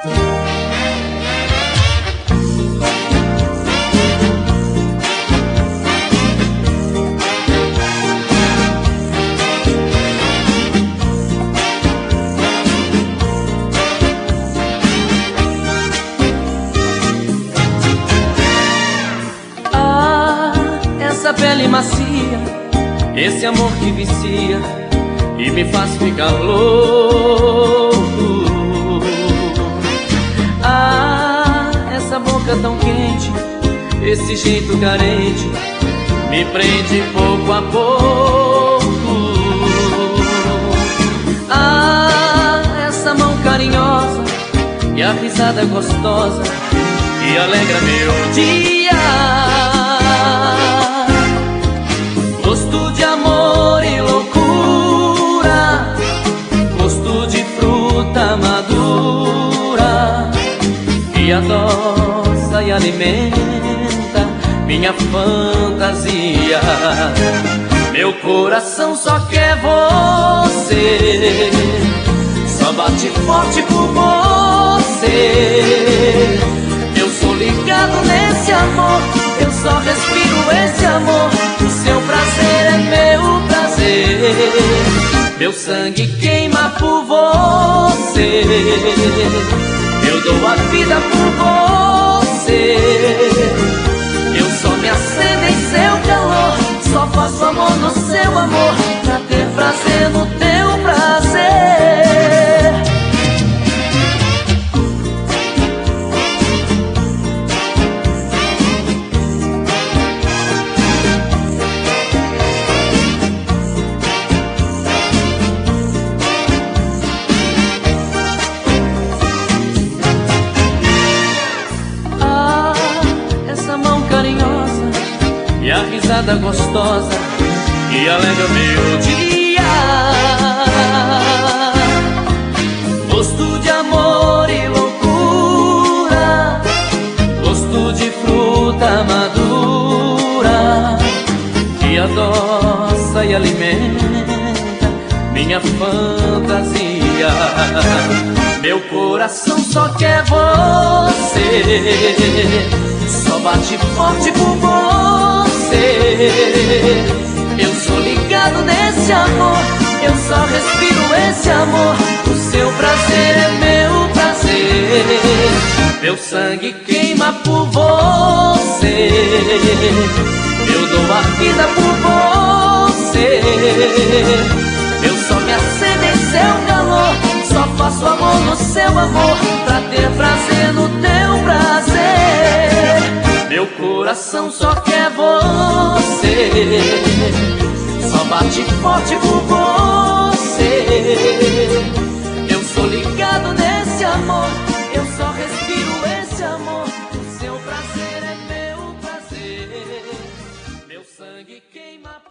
Ah, essa pele macia, esse amor que vicia e me faz ficar louco. Esse jeito carente me prende pouco a pouco. Ah, essa mão carinhosa e a risada gostosa que alegra meu dia. Gosto de amor e loucura, gosto de fruta madura que adoça e alimenta minha fantasia. Meu coração só quer você, só bate forte por você. Eu sou ligado nesse amor, eu só respiro esse amor. O seu prazer é meu prazer. Meu sangue queima por você. Eu dou a vida por você. Risada gostosa que alegra meu dia. Gosto de amor e loucura, gosto de fruta madura que adoça e alimenta minha fantasia. Meu coração só quer você, só bate forte por você. Eu sou ligado nesse amor, eu só respiro esse amor. O seu prazer é meu prazer, meu sangue queima por você. Eu dou a vida por você. Eu só me acendo em seu calor Só faço amor no seu amor coração só quer você. Só bate forte por você